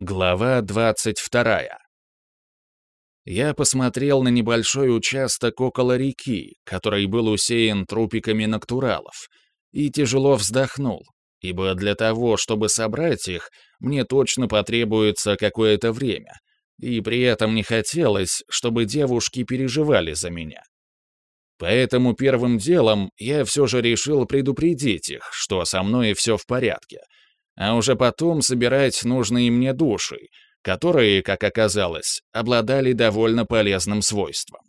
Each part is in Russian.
Глава 22. Я посмотрел на небольшой участок около реки, который был усеян трупиками натуралов, и тяжело вздохнул, ибо для того, чтобы собрать их, мне точно потребуется какое-то время, и при этом не хотелось, чтобы девушки переживали за меня. Поэтому первым делом я все же решил предупредить их, что со мной все в порядке — а уже потом собирать нужные мне души, которые, как оказалось, обладали довольно полезным свойством.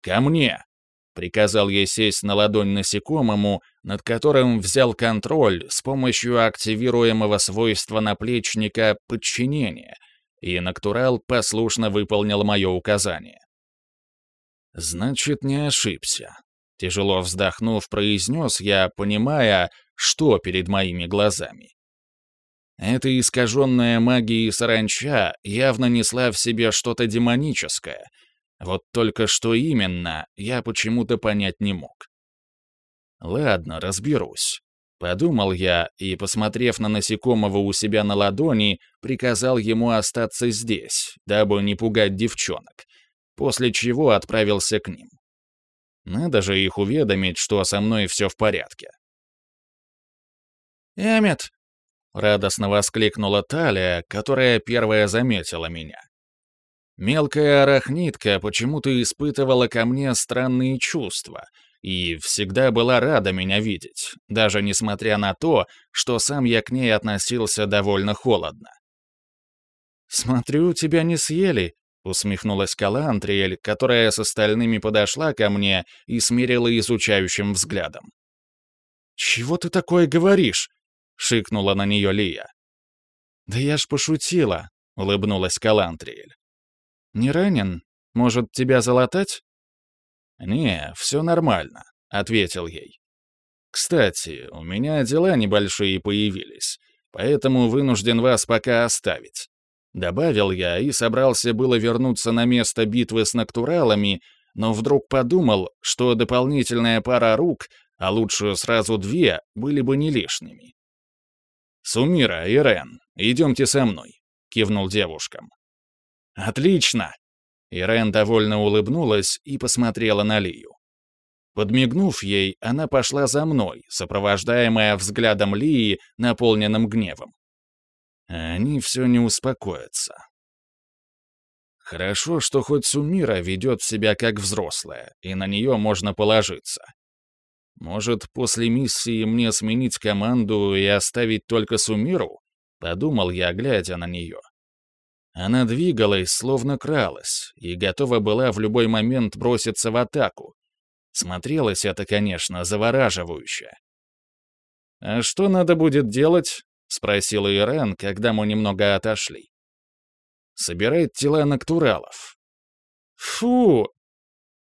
«Ко мне!» — приказал я сесть на ладонь насекомому, над которым взял контроль с помощью активируемого свойства наплечника подчинения, и Нактурал послушно выполнил мое указание. «Значит, не ошибся», — тяжело вздохнув, произнес я, понимая, что перед моими глазами. Эта искаженная магией саранча явно несла в себе что-то демоническое. Вот только что именно, я почему-то понять не мог. Ладно, разберусь. Подумал я и, посмотрев на насекомого у себя на ладони, приказал ему остаться здесь, дабы не пугать девчонок, после чего отправился к ним. Надо же их уведомить, что со мной все в порядке. «Эммет!» — радостно воскликнула Талия, которая первая заметила меня. Мелкая арахнитка почему-то испытывала ко мне странные чувства и всегда была рада меня видеть, даже несмотря на то, что сам я к ней относился довольно холодно. «Смотрю, тебя не съели», — усмехнулась Калантриэль, которая с остальными подошла ко мне и смирила изучающим взглядом. «Чего ты такое говоришь?» — шикнула на нее Лия. «Да я ж пошутила», — улыбнулась Калантриэль. «Не ранен? Может, тебя залатать?» «Не, все нормально», — ответил ей. «Кстати, у меня дела небольшие появились, поэтому вынужден вас пока оставить». Добавил я и собрался было вернуться на место битвы с Нактуралами, но вдруг подумал, что дополнительная пара рук, а лучше сразу две, были бы не лишними. «Сумира, Ирен, идемте со мной», — кивнул девушкам. «Отлично!» Ирен довольно улыбнулась и посмотрела на Лию. Подмигнув ей, она пошла за мной, сопровождаемая взглядом Лии, наполненным гневом. Они все не успокоятся. Хорошо, что хоть Сумира ведет себя как взрослая, и на нее можно положиться. Может, после миссии мне сменить команду и оставить только Сумиру? Подумал я, глядя на нее. Она двигалась, словно кралась, и готова была в любой момент броситься в атаку. Смотрелось это, конечно, завораживающе. «А что надо будет делать?» — спросила Ирен, когда мы немного отошли. «Собирать тела нактуралов». «Фу!»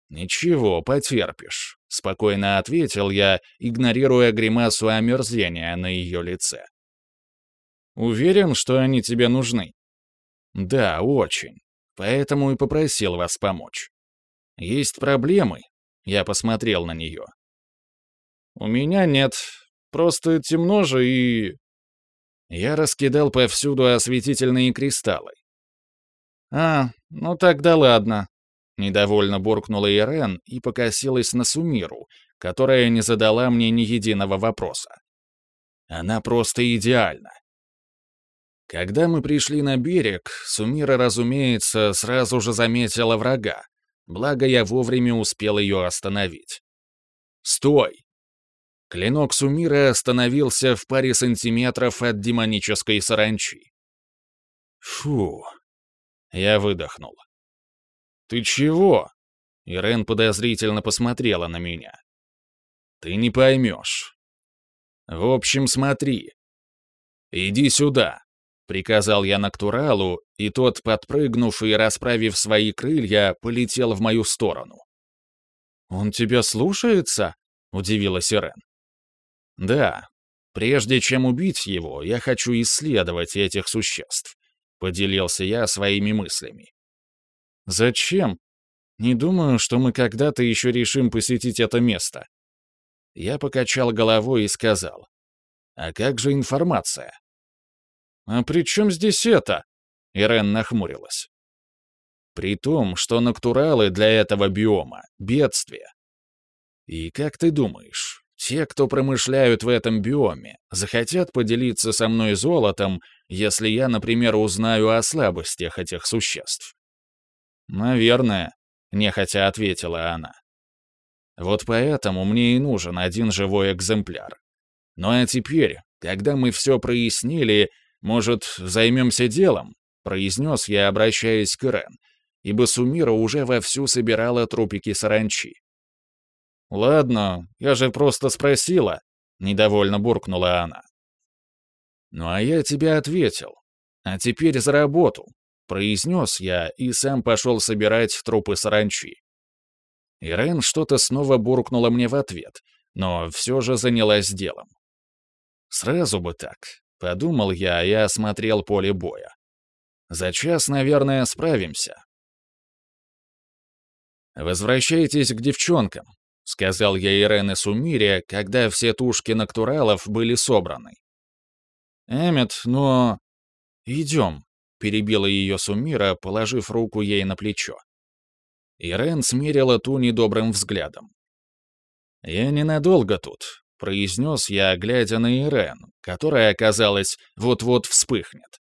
«Ничего, потерпишь. — спокойно ответил я, игнорируя гримасу омерзения на ее лице. «Уверен, что они тебе нужны?» «Да, очень. Поэтому и попросил вас помочь. Есть проблемы?» Я посмотрел на нее. «У меня нет. Просто темно же и...» Я раскидал повсюду осветительные кристаллы. «А, ну тогда ладно», Недовольно буркнула Ирен и покосилась на Сумиру, которая не задала мне ни единого вопроса. Она просто идеальна. Когда мы пришли на берег, Сумира, разумеется, сразу же заметила врага, благо я вовремя успел ее остановить. «Стой!» Клинок Сумиры остановился в паре сантиметров от демонической саранчи. «Фу!» Я выдохнул. «Ты чего?» Ирен подозрительно посмотрела на меня. «Ты не поймешь. В общем, смотри. Иди сюда», — приказал я Нактуралу, и тот, подпрыгнув и расправив свои крылья, полетел в мою сторону. «Он тебя слушается?» — удивилась Ирен. «Да. Прежде чем убить его, я хочу исследовать этих существ», — поделился я своими мыслями. Зачем? Не думаю, что мы когда-то еще решим посетить это место. Я покачал головой и сказал. А как же информация? «А при чем здесь это?» Ирен нахмурилась. «При том, что натуралы для этого биома — бедствие. И как ты думаешь, те, кто промышляют в этом биоме, захотят поделиться со мной золотом, если я, например, узнаю о слабостях этих существ?» «Наверное», — нехотя ответила она. «Вот поэтому мне и нужен один живой экземпляр. Ну а теперь, когда мы все прояснили, может, займемся делом?» — произнес я, обращаясь к Ирен, ибо Сумира уже вовсю собирала трупики саранчи. «Ладно, я же просто спросила», — недовольно буркнула она. «Ну а я тебе ответил. А теперь за работу», — произнес я и сам пошел собирать трупы саранчи. Ирен что-то снова буркнула мне в ответ, но все же занялась делом. Сразу бы так, подумал я и осмотрел поле боя. За час, наверное, справимся. «Возвращайтесь к девчонкам», — сказал я Ирене Сумире, когда все тушки натуралов были собраны. «Эммет, но...» «Идем», — перебила ее Сумира, положив руку ей на плечо. Ирен смерила ту недобрым взглядом. «Я ненадолго тут», — произнес я, глядя на Ирен, которая, казалось, вот-вот вспыхнет.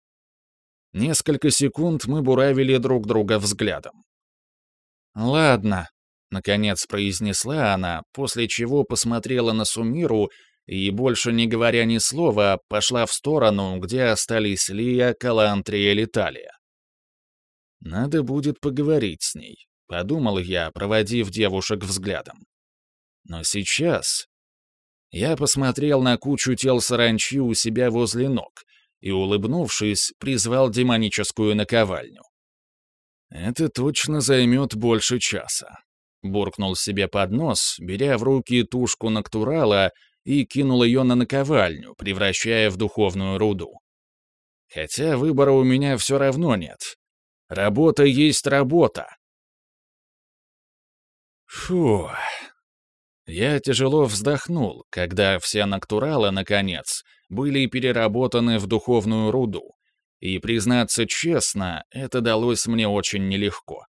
Несколько секунд мы буравили друг друга взглядом. «Ладно», — наконец произнесла она, после чего посмотрела на Сумиру и, больше не говоря ни слова, пошла в сторону, где остались Лия, Калантрия и Литалия. «Надо будет поговорить с ней», — подумал я, проводив девушек взглядом. Но сейчас я посмотрел на кучу тел саранчи у себя возле ног и, улыбнувшись, призвал демоническую наковальню. «Это точно займет больше часа», — буркнул себе под нос, беря в руки тушку Нактурала и кинул ее на наковальню, превращая в духовную руду. Хотя выбора у меня все равно нет. Работа есть работа. Фу, я тяжело вздохнул, когда все нактуралы, наконец, были переработаны в духовную руду, и, признаться честно, это далось мне очень нелегко.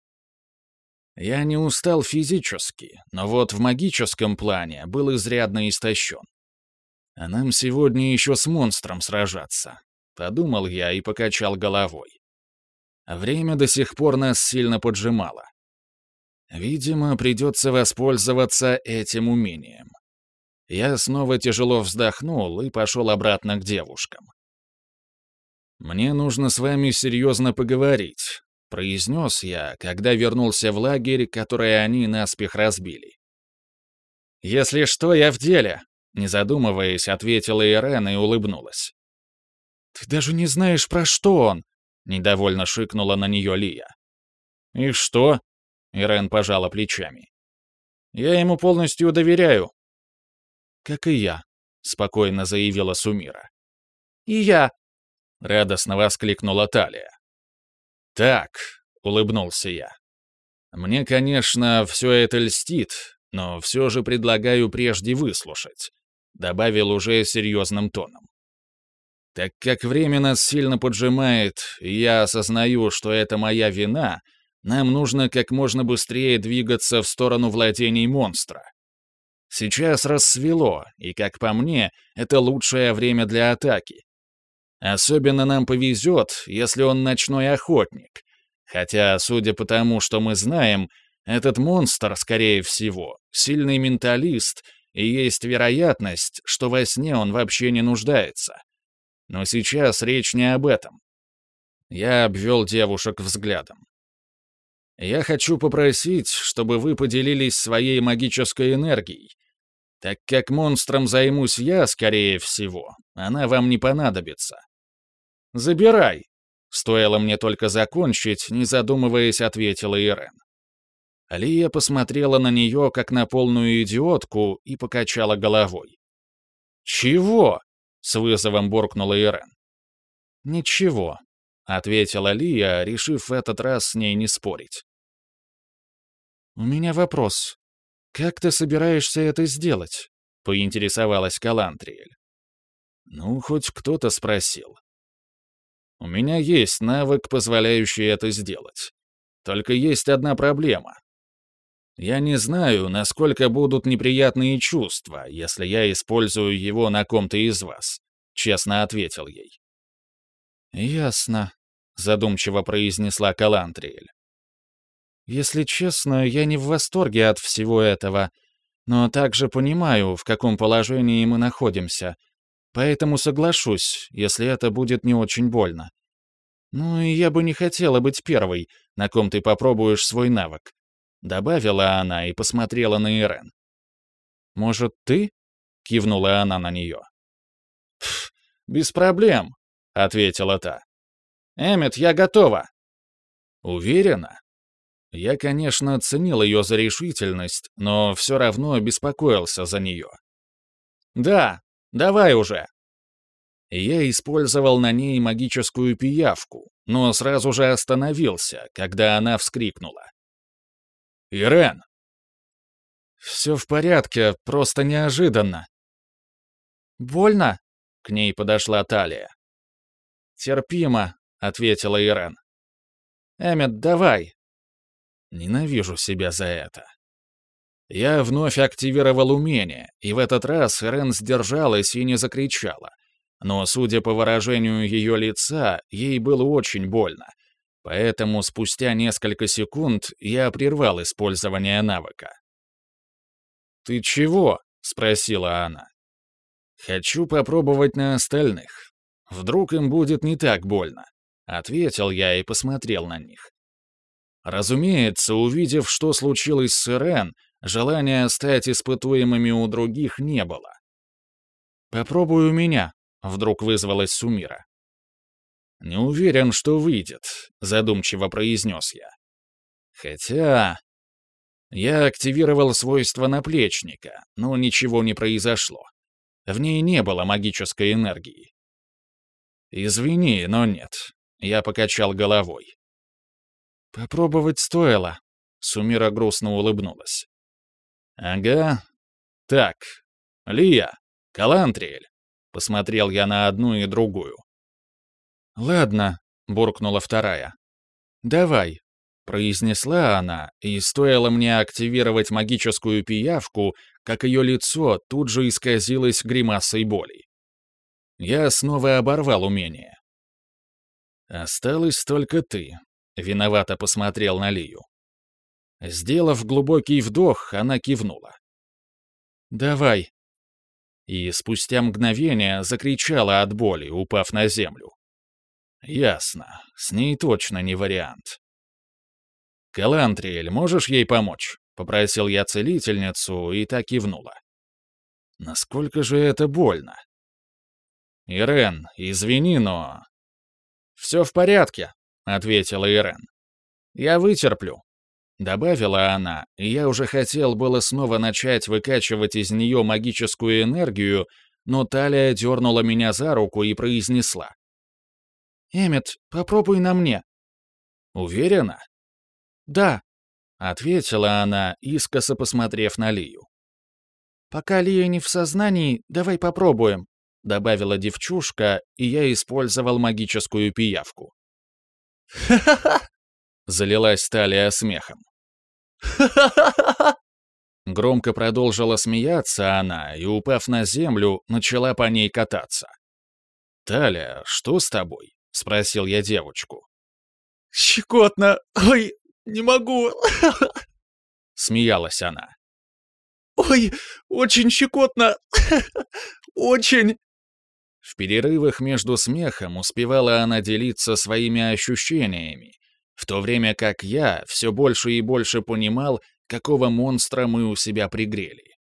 Я не устал физически, но вот в магическом плане был изрядно истощен. А нам сегодня еще с монстром сражаться, подумал я и покачал головой. Время до сих пор нас сильно поджимало. Видимо, придется воспользоваться этим умением. Я снова тяжело вздохнул и пошел обратно к девушкам. «Мне нужно с вами серьезно поговорить», — произнес я, когда вернулся в лагерь, который они наспех разбили. «Если что, я в деле», — не задумываясь, ответила Ирена и улыбнулась. «Ты даже не знаешь, про что он», — недовольно шикнула на нее Лия. «И что?» Ирен пожала плечами. «Я ему полностью доверяю». «Как и я», — спокойно заявила Сумира. «И я», — радостно воскликнула Талия. «Так», — улыбнулся я. «Мне, конечно, все это льстит, но все же предлагаю прежде выслушать», — добавил уже серьезным тоном. «Так как время нас сильно поджимает, и я осознаю, что это моя вина», — нам нужно как можно быстрее двигаться в сторону владений монстра. Сейчас рассвело, и, как по мне, это лучшее время для атаки. Особенно нам повезет, если он ночной охотник. Хотя, судя по тому, что мы знаем, этот монстр, скорее всего, сильный менталист, и есть вероятность, что во сне он вообще не нуждается. Но сейчас речь не об этом. Я обвел девушек взглядом. Я хочу попросить, чтобы вы поделились своей магической энергией. Так как монстром займусь я, скорее всего, она вам не понадобится. Забирай. Стоило мне только закончить, не задумываясь, ответила Ирен. Алия посмотрела на нее, как на полную идиотку, и покачала головой. «Чего?» — с вызовом буркнула Ирен. «Ничего», — ответила Лия, решив в этот раз с ней не спорить. «У меня вопрос. Как ты собираешься это сделать?» — поинтересовалась Калантриэль. «Ну, хоть кто-то спросил. У меня есть навык, позволяющий это сделать. Только есть одна проблема. Я не знаю, насколько будут неприятные чувства, если я использую его на ком-то из вас», — честно ответил ей. «Ясно», — задумчиво произнесла Калантриэль. «Если честно, я не в восторге от всего этого, но также понимаю, в каком положении мы находимся, поэтому соглашусь, если это будет не очень больно. Ну и я бы не хотела быть первой, на ком ты попробуешь свой навык. Добавила она и посмотрела на Ирен. «Может, ты?» — кивнула она на нее. без проблем», — ответила та. «Эммет, я готова». «Уверена?» Я, конечно, ценил ее за решительность, но все равно беспокоился за нее. «Да, давай уже!» Я использовал на ней магическую пиявку, но сразу же остановился, когда она вскрикнула. «Ирен!» «Все в порядке, просто неожиданно». «Больно?» — к ней подошла Талия. «Терпимо», — ответила Ирен. «Эммет, давай». Ненавижу себя за это. Я вновь активировал умение, и в этот раз Ирен сдержалась и не закричала. Но, судя по выражению ее лица, ей было очень больно, Поэтому спустя несколько секунд я прервал использование навыка. «Ты чего?» — спросила она. «Хочу попробовать на остальных. Вдруг им будет не так больно», — ответил я и посмотрел на них. Разумеется, увидев, что случилось с Ирен, желания стать испытуемыми у других не было. «Попробуй у меня», — вдруг вызвалась Сумира. «Не уверен, что выйдет», — задумчиво произнес я. «Хотя...» Я активировал свойство наплечника, но ничего не произошло. В ней не было магической энергии. «Извини, но нет», — я покачал головой. «Попробовать стоило», — Сумира грустно улыбнулась. «Ага. Так, Лия, Калантриэль», — посмотрел я на одну и другую. «Ладно», — буркнула вторая. «Давай», — произнесла она, и стоило мне активировать магическую пиявку, как ее лицо тут же исказилось гримасой боли. Я снова оборвал умение. «Осталась только ты», — виновато посмотрел на Лию. Сделав глубокий вдох, она кивнула. «Давай». И спустя мгновение закричала от боли, упав на землю. Ясно. С ней точно не вариант. «Калантриэль, можешь ей помочь?» — попросил я целительницу, и так кивнула. «Насколько же это больно?» «Ирен, извини, но...» «Все в порядке», — ответила Ирен. «Я вытерплю», — добавила она, и я уже хотел было снова начать выкачивать из нее магическую энергию, но Талия дернула меня за руку и произнесла. «Эммет, попробуй на мне». «Уверена?» «Да», — ответила она, искоса посмотрев на Лию. «Пока Лия не в сознании, давай попробуем», — добавила девчушка, и я использовал магическую пиявку. «Ха-ха-ха!» — залилась Талия смехом. «Ха-ха-ха!» Громко продолжила смеяться она и, упав на землю, начала по ней кататься. «Таля, что с тобой?» — спросил я девочку. «Щекотно! Ой, не могу!» Смеялась она. «Ой, очень щекотно! Очень!» В перерывах между смехом успевала она делиться своими ощущениями, в то время как я все больше и больше понимал, какого монстра мы у себя пригрели.